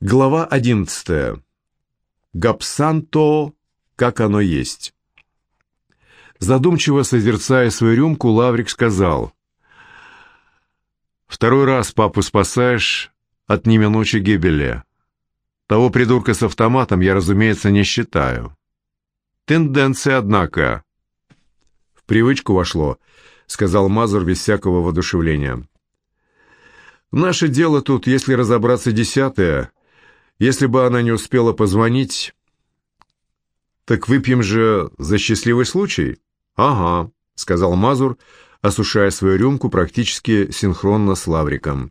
Глава 11. Гапсанто, как оно есть. Задумчиво созерцая свою рюмку, Лаврик сказал, «Второй раз папу спасаешь от неминучей гибели. Того придурка с автоматом я, разумеется, не считаю. Тенденция, однако». «В привычку вошло», — сказал Мазур без всякого воодушевления. «Наше дело тут, если разобраться, десятое». Если бы она не успела позвонить... Так выпьем же за счастливый случай? Ага, сказал Мазур, осушая свою рюмку практически синхронно с Лавриком.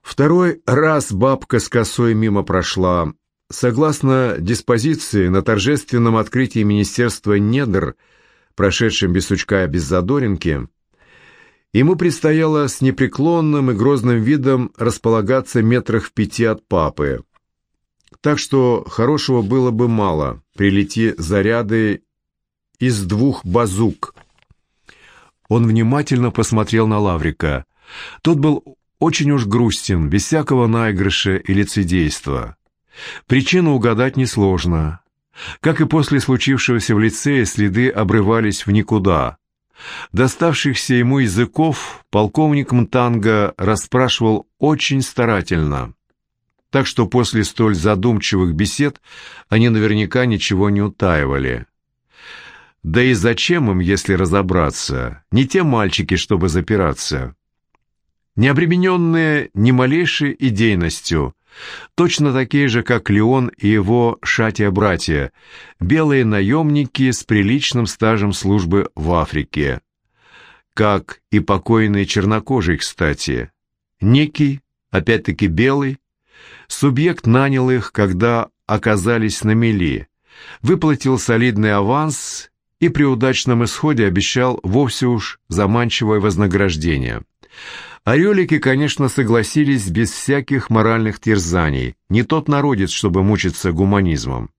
Второй раз бабка с косой мимо прошла. Согласно диспозиции, на торжественном открытии Министерства недр, прошедшем без сучка и без задоринки, Ему предстояло с непреклонным и грозным видом располагаться метрах в пяти от папы. Так что хорошего было бы мало, прилети заряды из двух базук. Он внимательно посмотрел на Лаврика. Тот был очень уж грустен, без всякого наигрыша и лицедейства. Причину угадать несложно. Как и после случившегося в лицее, следы обрывались в никуда. Доставшихся ему языков полковник Мтанга расспрашивал очень старательно, так что после столь задумчивых бесед они наверняка ничего не утаивали. Да и зачем им, если разобраться? Не те мальчики, чтобы запираться. Не обремененные ни малейшей идейностью, Точно такие же, как Леон и его шатия-братья, белые наемники с приличным стажем службы в Африке. Как и покойный чернокожий, кстати. Некий, опять-таки белый, субъект нанял их, когда оказались на мели, выплатил солидный аванс и при удачном исходе обещал вовсе уж заманчивое вознаграждение – Орелики, конечно, согласились без всяких моральных терзаний. Не тот народец, чтобы мучиться гуманизмом.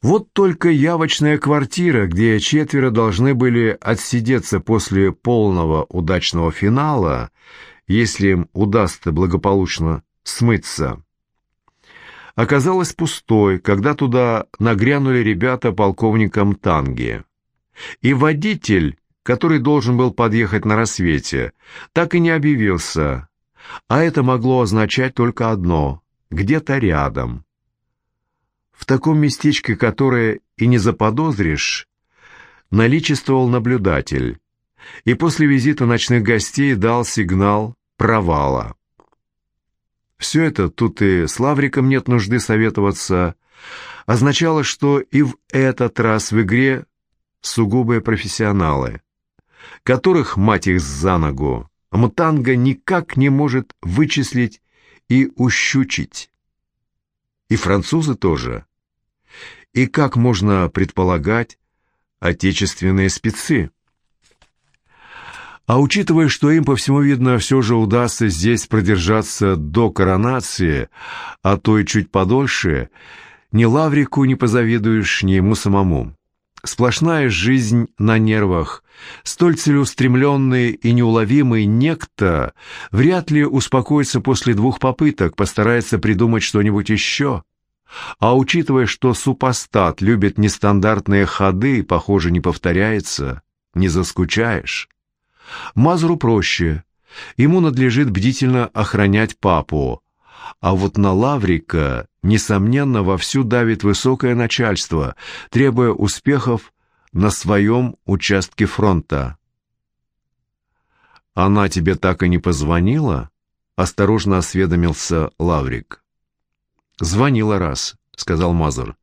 Вот только явочная квартира, где четверо должны были отсидеться после полного удачного финала, если им удастся благополучно смыться, оказалась пустой, когда туда нагрянули ребята полковником Танги. И водитель который должен был подъехать на рассвете, так и не объявился, а это могло означать только одно — где-то рядом. В таком местечке, которое и не заподозришь, наличествовал наблюдатель, и после визита ночных гостей дал сигнал провала. Все это, тут и с Лавриком нет нужды советоваться, означало, что и в этот раз в игре сугубые профессионалы которых, мать их за ногу, Мтанга никак не может вычислить и ущучить. И французы тоже. И, как можно предполагать, отечественные спецы. А учитывая, что им, по всему видно, все же удастся здесь продержаться до коронации, а то и чуть подольше, ни Лаврику не позавидуешь, ни ему самому. Сплошная жизнь на нервах, столь целеустремленный и неуловимый некто вряд ли успокоится после двух попыток, постарается придумать что-нибудь еще. А учитывая, что супостат любит нестандартные ходы, похоже, не повторяется, не заскучаешь. Мазуру проще. Ему надлежит бдительно охранять папу, а вот на Лаврика, несомненно, вовсю давит высокое начальство, требуя успехов на своем участке фронта. «Она тебе так и не позвонила?» — осторожно осведомился Лаврик. «Звонила раз», — сказал Мазур.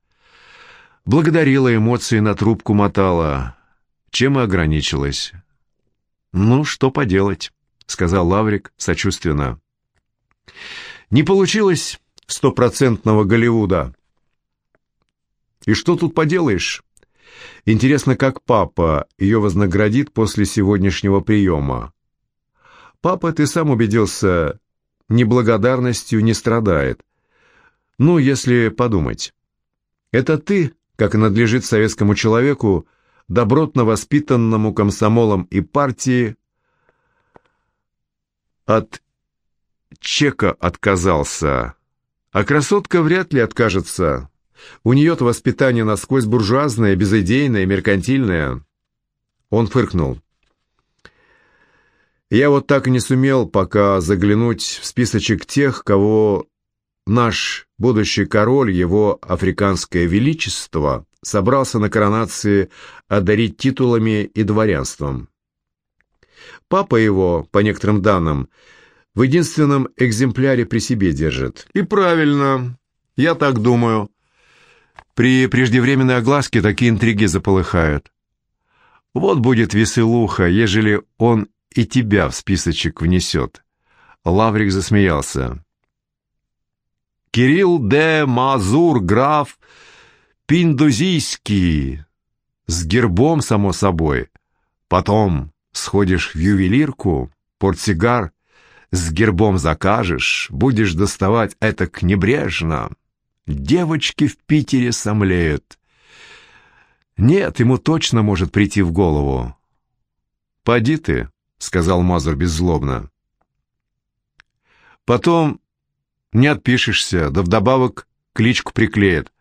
«Благодарила, эмоции на трубку мотала. Чем и ограничилась». «Ну, что поделать», — сказал Лаврик сочувственно. Не получилось стопроцентного Голливуда. И что тут поделаешь? Интересно, как папа ее вознаградит после сегодняшнего приема. Папа, ты сам убедился, неблагодарностью не страдает. Ну, если подумать. Это ты, как надлежит советскому человеку, добротно воспитанному комсомолом и партии, от чека отказался, а красотка вряд ли откажется. У нее-то воспитание насквозь буржуазное, безыдейное, меркантильное. Он фыркнул. Я вот так и не сумел пока заглянуть в списочек тех, кого наш будущий король, его африканское величество, собрался на коронации одарить титулами и дворянством. Папа его, по некоторым данным, в единственном экземпляре при себе держит. И правильно, я так думаю. При преждевременной огласке такие интриги заполыхают. Вот будет веселуха, ежели он и тебя в списочек внесет. Лаврик засмеялся. Кирилл де Мазур, граф Пиндузийский, с гербом, само собой. Потом сходишь в ювелирку, портсигар, с гербом закажешь, будешь доставать это небрежно. Девочки в Питере сомлеют. Нет, ему точно может прийти в голову. «Поди ты», — сказал Мазур беззлобно. «Потом не отпишешься, да вдобавок кличку приклеят.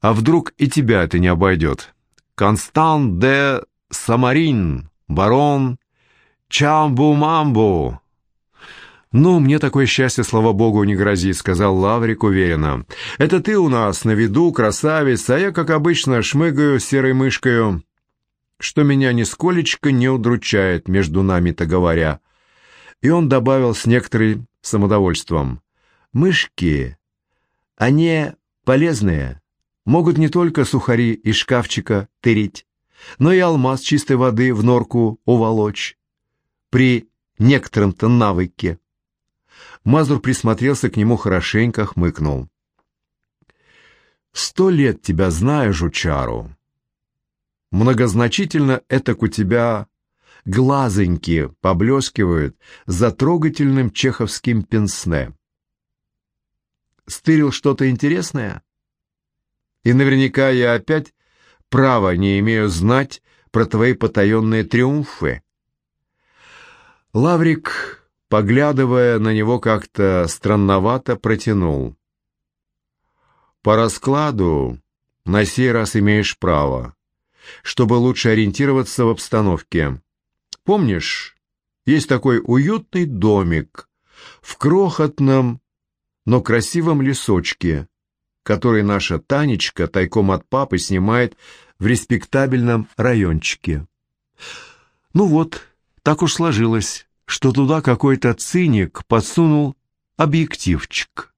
А вдруг и тебя это не обойдет? Констант де Самарин, барон Чамбу-мамбу. «Ну, мне такое счастье, слава богу, не грозит», — сказал Лаврик уверенно. «Это ты у нас на виду, красавец, а я, как обычно, шмыгаю серой мышкою, что меня нисколечко не удручает, между нами-то говоря». И он добавил с некоторым самодовольством. «Мышки, они полезные, могут не только сухари из шкафчика тырить, но и алмаз чистой воды в норку уволочь. При некотором-то навыке». Мазур присмотрелся к нему хорошенько, хмыкнул. «Сто лет тебя знаю, жучару. Многозначительно этак у тебя глазоньки поблескивают за трогательным чеховским пенсне. Стырил что-то интересное? И наверняка я опять права не имею знать про твои потаенные триумфы». Лаврик поглядывая на него как-то странновато, протянул. «По раскладу на сей раз имеешь право, чтобы лучше ориентироваться в обстановке. Помнишь, есть такой уютный домик в крохотном, но красивом лесочке, который наша Танечка тайком от папы снимает в респектабельном райончике. Ну вот, так уж сложилось что туда какой-то циник подсунул объективчик.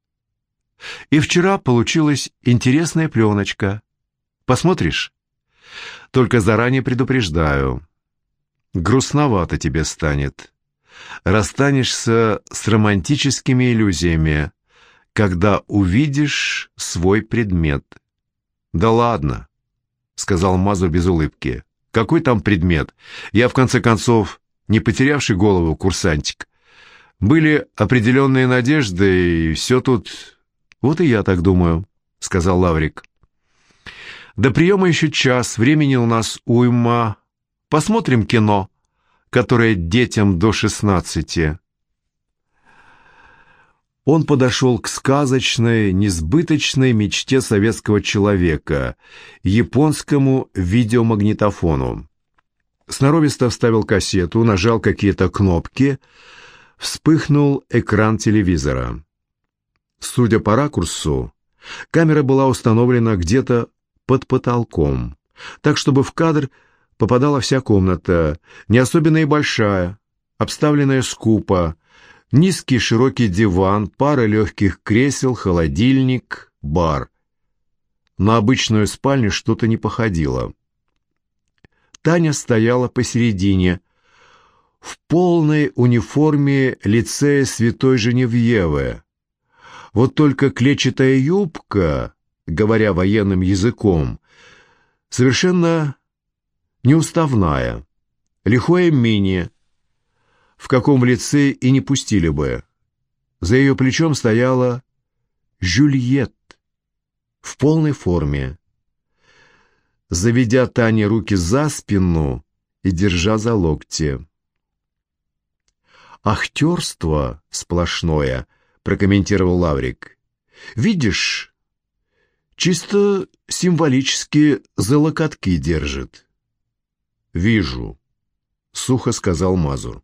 И вчера получилась интересная пленочка. Посмотришь? Только заранее предупреждаю. Грустновато тебе станет. Расстанешься с романтическими иллюзиями, когда увидишь свой предмет. Да ладно, сказал Мазур без улыбки. Какой там предмет? Я, в конце концов, не потерявший голову курсантик. Были определенные надежды, и все тут... Вот и я так думаю, — сказал Лаврик. До приема еще час, времени у нас уйма. Посмотрим кино, которое детям до шестнадцати. Он подошел к сказочной, несбыточной мечте советского человека, японскому видеомагнитофону. Сноровисто вставил кассету, нажал какие-то кнопки, вспыхнул экран телевизора. Судя по ракурсу, камера была установлена где-то под потолком, так чтобы в кадр попадала вся комната, не особенно и большая, обставленная скупо, низкий широкий диван, пара легких кресел, холодильник, бар. На обычную спальню что-то не походило. Таня стояла посередине, в полной униформе лицея Святой Женевьевы. Вот только клетчатая юбка, говоря военным языком, совершенно неуставная, лихое мини, в каком лице и не пустили бы. За ее плечом стояла Жюльет в полной форме заведя Тане руки за спину и держа за локти. «Ахтерство сплошное», — прокомментировал Лаврик. «Видишь, чисто символически за локотки держит». «Вижу», — сухо сказал Мазур.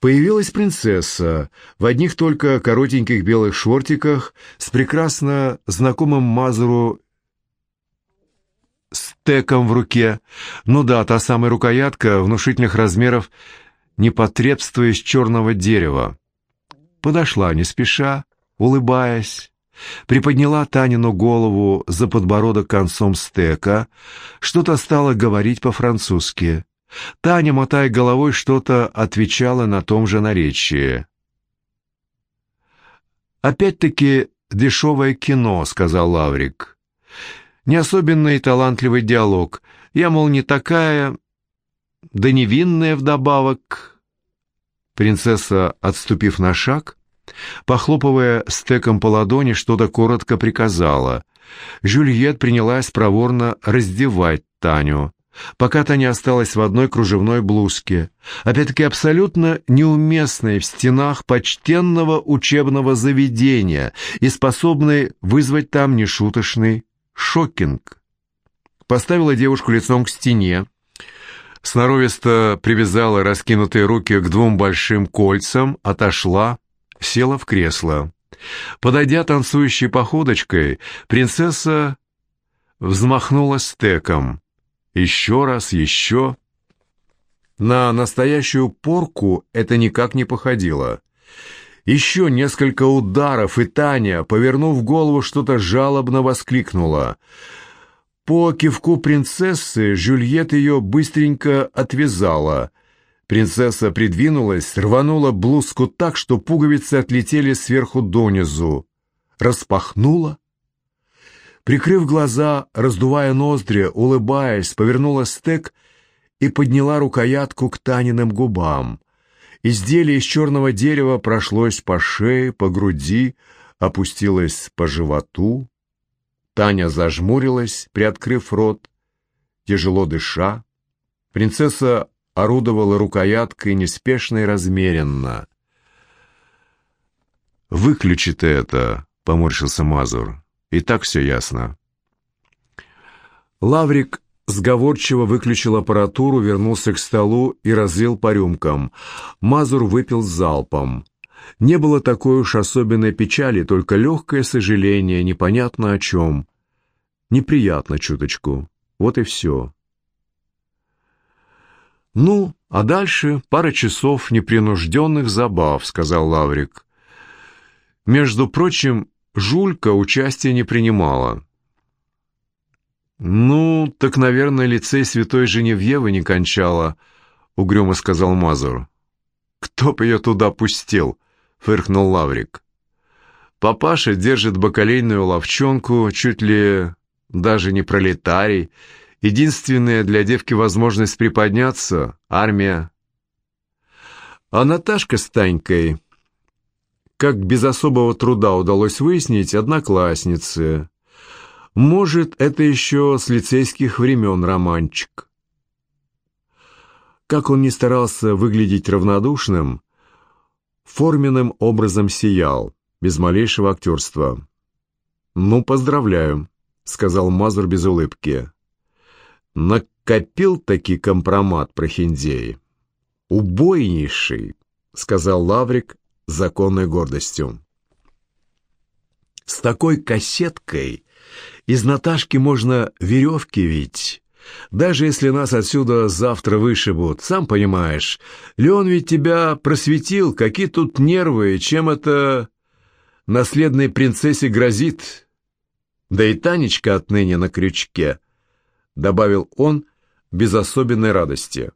Появилась принцесса в одних только коротеньких белых шортиках с прекрасно знакомым Мазуру стеком в руке. Ну да, та самая рукоятка внушительных размеров, непотребство из черного дерева. Подошла не спеша, улыбаясь, приподняла Танину голову за подбородок концом стека, что-то стала говорить по-французски. Таня, мотая головой, что-то отвечала на том же наречии. «Опять-таки дешевое кино», — сказал Лаврик. «Не особенный талантливый диалог. Я, мол, не такая, да невинная вдобавок». Принцесса, отступив на шаг, похлопывая стеком по ладони, что-то коротко приказала. Жюльет принялась проворно раздевать Таню пока та не осталась в одной кружевной блузке, опять-таки абсолютно неуместной в стенах почтенного учебного заведения и способной вызвать там нешуточный шокинг. Поставила девушку лицом к стене, сноровисто привязала раскинутые руки к двум большим кольцам, отошла, села в кресло. Подойдя танцующей походочкой, принцесса взмахнула стеком. Еще раз, еще. На настоящую порку это никак не походило. Еще несколько ударов, и Таня, повернув голову, что-то жалобно воскликнула. По кивку принцессы Жюльет ее быстренько отвязала. Принцесса придвинулась, рванула блузку так, что пуговицы отлетели сверху донизу. Распахнула, Прикрыв глаза, раздувая ноздри, улыбаясь, повернула стек и подняла рукоятку к Таниным губам. Изделие из черного дерева прошлось по шее, по груди, опустилось по животу. Таня зажмурилась, приоткрыв рот, тяжело дыша. Принцесса орудовала рукояткой неспешно и размеренно. «Выключи ты это!» — поморщился Мазур. И так все ясно. Лаврик сговорчиво выключил аппаратуру, вернулся к столу и разлил по рюмкам. Мазур выпил залпом. Не было такой уж особенной печали, только легкое сожаление, непонятно о чем. Неприятно чуточку. Вот и все. «Ну, а дальше пара часов непринужденных забав», — сказал Лаврик. «Между прочим, Жулька участия не принимала. «Ну, так, наверное, лицей святой Женевьевы не кончала», — угрюмо сказал Мазур. «Кто б ее туда пустил?» — фыркнул Лаврик. «Папаша держит бакалейную ловчонку, чуть ли даже не пролетарий. Единственная для девки возможность приподняться — армия. А Наташка с Танькой как без особого труда удалось выяснить, одноклассницы. Может, это еще с лицейских времен романчик. Как он не старался выглядеть равнодушным, форменным образом сиял, без малейшего актерства. «Ну, поздравляю», — сказал Мазур без улыбки. «Накопил таки компромат про Хиндеи». «Убойнейший», — сказал Лаврик, законной гордостью. С такой кассеткой из Наташки можно веревки вить. Даже если нас отсюда завтра вышибут, сам понимаешь, Леон ведь тебя просветил, какие тут нервы, чем это наследной принцессе грозит. Да и Танечка отныне на крючке, — добавил он без особенной радости.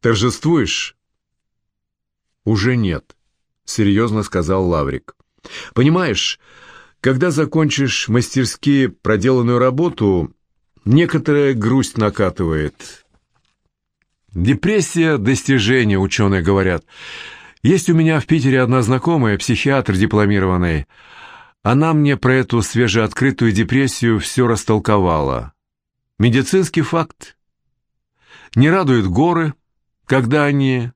Торжествуешь? Уже нет серьезно сказал Лаврик. «Понимаешь, когда закончишь мастерски проделанную работу, некоторая грусть накатывает. Депрессия – достижение, ученые говорят. Есть у меня в Питере одна знакомая, психиатр дипломированный. Она мне про эту свежеоткрытую депрессию все растолковала. Медицинский факт. Не радуют горы, когда они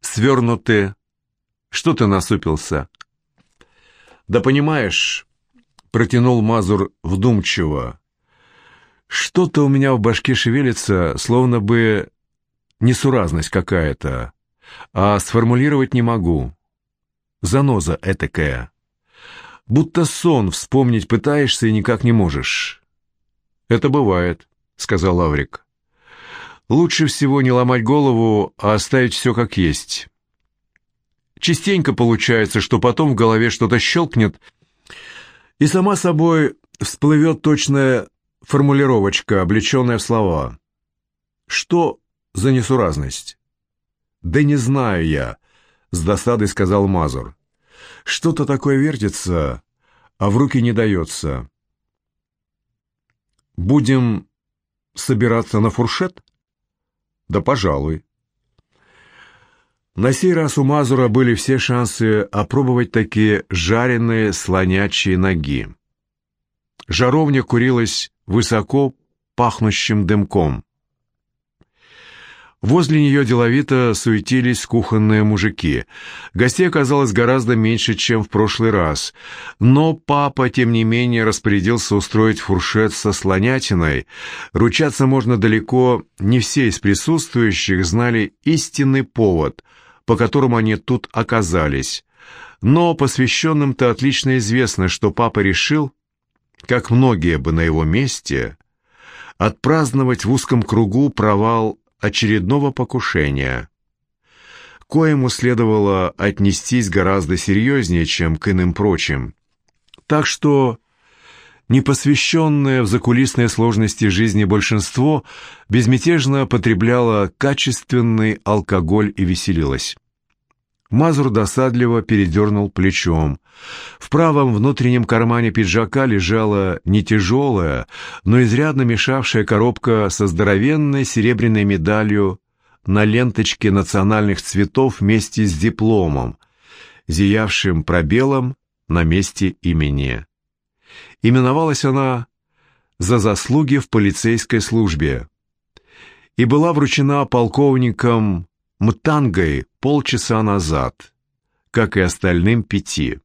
свернуты. Что ты насупился? Да понимаешь, протянул Мазур вдумчиво. Что-то у меня в башке шевелится, словно бы несуразность какая-то, а сформулировать не могу. Заноза этакая. Будто сон вспомнить пытаешься и никак не можешь. «Это бывает», — сказал Лаврик. «Лучше всего не ломать голову, а оставить все как есть. Частенько получается, что потом в голове что-то щелкнет, и сама собой всплывет точная формулировочка, облеченная в слова. Что за несуразность? Да не знаю я, с досадой сказал Мазур. Что-то такое вертится, а в руки не дается. Будем собираться на фуршет? Да, пожалуй. На сей раз у Мазура были все шансы опробовать такие жареные слонячьи ноги. Жаровня курилась высоко пахнущим дымком. Возле нее деловито суетились кухонные мужики. Гостей оказалось гораздо меньше, чем в прошлый раз. Но папа, тем не менее, распорядился устроить фуршет со слонятиной. Ручаться можно далеко, не все из присутствующих знали истинный повод, по которому они тут оказались. Но посвященным-то отлично известно, что папа решил, как многие бы на его месте, отпраздновать в узком кругу провал очередного покушения. Коему следовало отнестись гораздо серьезнее, чем к иным прочим. Так что непосвященное в закулисные сложности жизни большинство безмятежно потребляло качественный алкоголь и веселилось. Мазур досадливо передернул плечом. В правом внутреннем кармане пиджака лежала не тяжелая, но изрядно мешавшая коробка со здоровенной серебряной медалью на ленточке национальных цветов вместе с дипломом, зиявшим пробелом на месте имени. Именовалась она «За заслуги в полицейской службе» и была вручена полковником Мтангой полчаса назад, как и остальным пяти.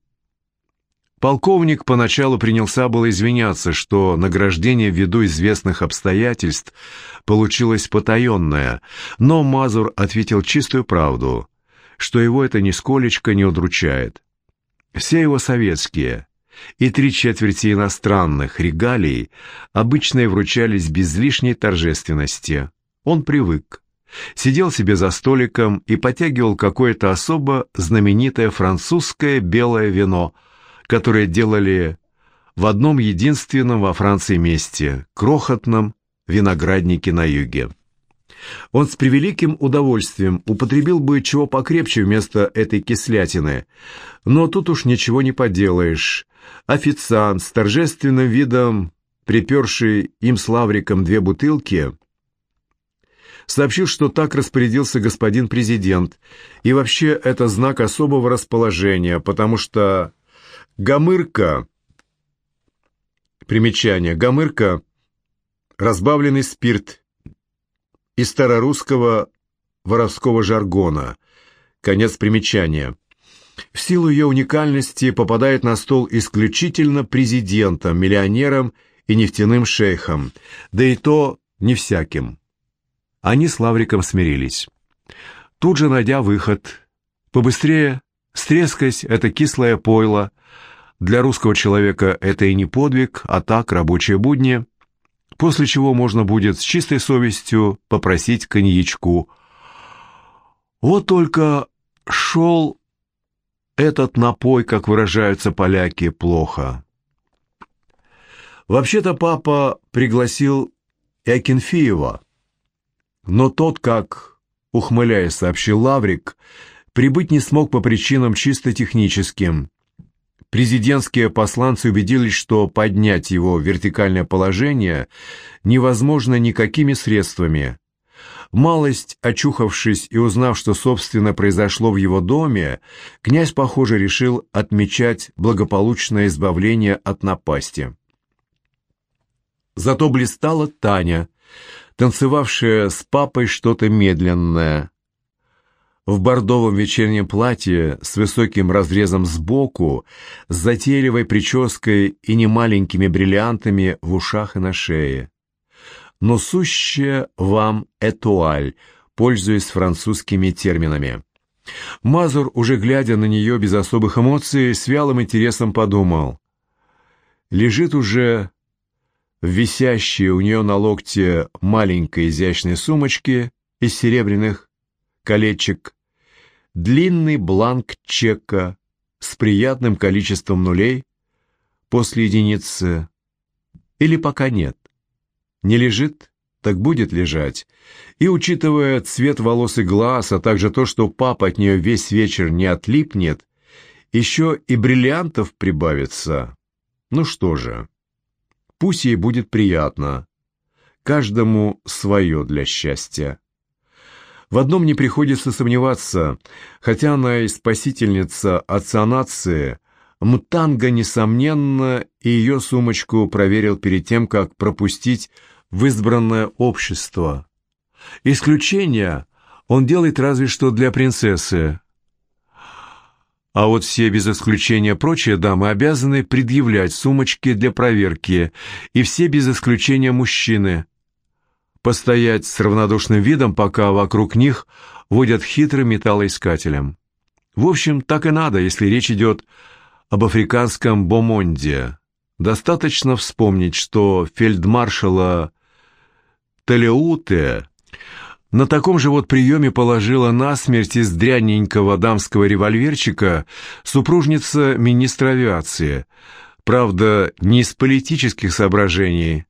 Полковник поначалу принялся было извиняться, что награждение ввиду известных обстоятельств получилось потаенное, но Мазур ответил чистую правду, что его это нисколечко не удручает. Все его советские и три четверти иностранных регалий обычно вручались без лишней торжественности. Он привык сидел себе за столиком и потягивал какое-то особо знаменитое французское белое вино, которое делали в одном единственном во Франции месте – крохотном винограднике на юге. Он с превеликим удовольствием употребил бы чего покрепче вместо этой кислятины, но тут уж ничего не поделаешь. Официант с торжественным видом, приперший им с лавриком две бутылки – сообщил, что так распорядился господин президент, и вообще это знак особого расположения, потому что гамырка, примечание, гамырка – разбавленный спирт из старорусского воровского жаргона, конец примечания. В силу ее уникальности попадает на стол исключительно президентом, миллионером и нефтяным шейхом, да и то не всяким. Они с Лавриком смирились. Тут же, найдя выход, побыстрее стрескать это кислое пойло. Для русского человека это и не подвиг, а так рабочие будни, после чего можно будет с чистой совестью попросить коньячку. Вот только шел этот напой, как выражаются поляки, плохо. Вообще-то папа пригласил Экинфиева, но тот, как, ухмыляясь, сообщил Лаврик, прибыть не смог по причинам чисто техническим. Президентские посланцы убедились, что поднять его в вертикальное положение невозможно никакими средствами. Малость, очухавшись и узнав, что, собственно, произошло в его доме, князь, похоже, решил отмечать благополучное избавление от напасти. Зато блистала Таня, танцевавшая с папой что-то медленное. в бордовом вечернем платье с высоким разрезом сбоку, с затейливой прической и немаленькими бриллиантами в ушах и на шее. Но сущая вам этуаль, пользуясь французскими терминами. Мазур, уже глядя на нее без особых эмоций, с вялым интересом подумал. Лежит уже в висящей у нее на локте маленькой изящной сумочке из серебряных колечек длинный бланк чека с приятным количеством нулей после единицы или пока нет. Не лежит, так будет лежать. И учитывая цвет волос и глаз, а также то, что папа от нее весь вечер не отлипнет, еще и бриллиантов прибавится. Ну что же, пусть ей будет приятно. Каждому свое для счастья. В одном не приходится сомневаться, хотя она и спасительница отца нации, Мтанга, несомненно, и ее сумочку проверил перед тем, как пропустить в избранное общество. Исключение он делает разве что для принцессы. А вот все без исключения прочие дамы обязаны предъявлять сумочки для проверки, и все без исключения мужчины. Постоять с равнодушным видом, пока вокруг них водят хитрым металлоискателем. В общем, так и надо, если речь идет об африканском бомонде. Достаточно вспомнить, что фельдмаршала Телеуте на таком же вот приеме положила насмерть из дрянненького дамского револьверчика супружница министра авиации. Правда, не из политических соображений,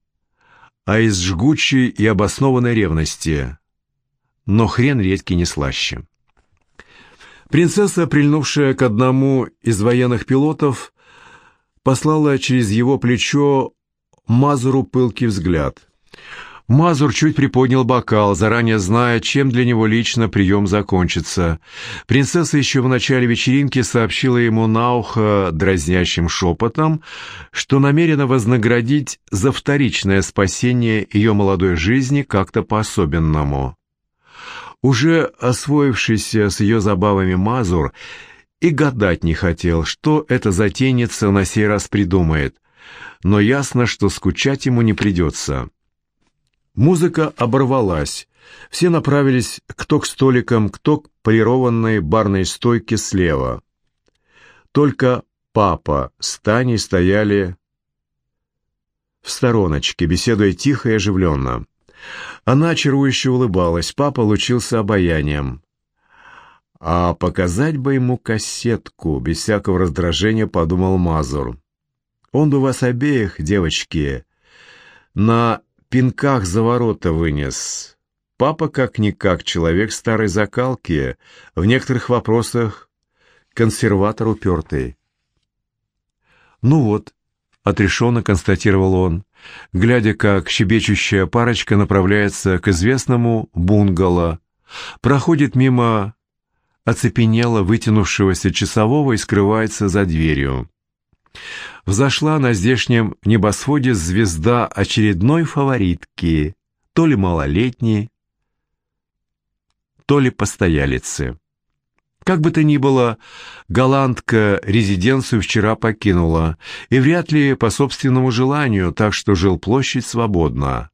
а из жгучей и обоснованной ревности. Но хрен редкий не слаще. Принцесса, прильнувшая к одному из военных пилотов, послала через его плечо Мазуру пылкий взгляд – Мазур чуть приподнял бокал, заранее зная, чем для него лично прием закончится. Принцесса еще в начале вечеринки сообщила ему на ухо дразнящим шепотом, что намерена вознаградить за вторичное спасение ее молодой жизни как-то по-особенному. Уже освоившийся с ее забавами Мазур и гадать не хотел, что эта затейница на сей раз придумает, но ясно, что скучать ему не придется. Музыка оборвалась. Все направились кто к столикам, кто к полированной барной стойке слева. Только папа с Таней стояли в стороночке, беседуя тихо и оживленно. Она чарующе улыбалась, папа лучился обаянием. «А показать бы ему кассетку», — без всякого раздражения подумал Мазур. «Он бы вас обеих, девочки, на пинках за ворота вынес. Папа как-никак человек старой закалки, в некоторых вопросах консерватор упертый. «Ну вот», — отрешенно констатировал он, глядя, как щебечущая парочка направляется к известному бунгало, проходит мимо оцепенело вытянувшегося часового и скрывается за дверью взошла на здешнем небосводе звезда очередной фаворитки, то ли малолетней, то ли постоялицы. Как бы то ни было, голландка резиденцию вчера покинула, и вряд ли по собственному желанию, так что жил площадь свободно.